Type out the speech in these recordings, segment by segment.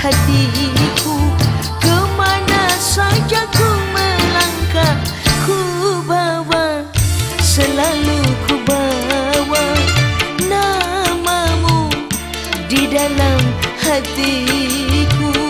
hatiku. Kemana saja ku melangkah Ku bawa selalu ku bawa Namamu di dalam hatiku.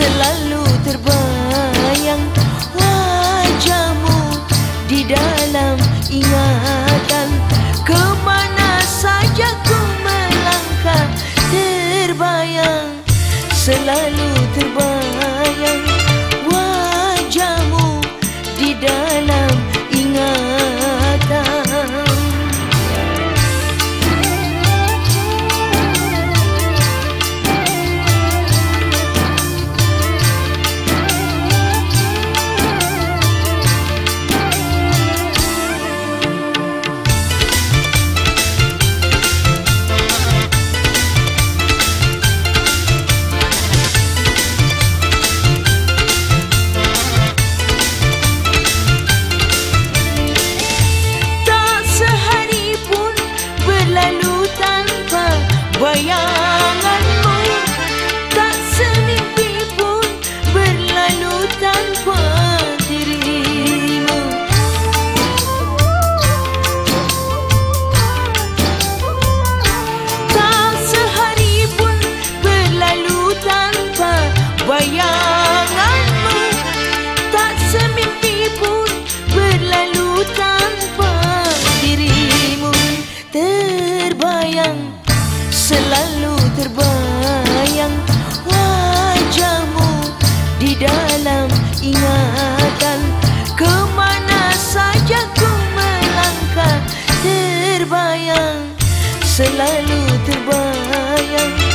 selalu terbayang selalu terbayang wajahmu di dalam ingatan. Kemana saja ku melangkah terbayang selalu terbayang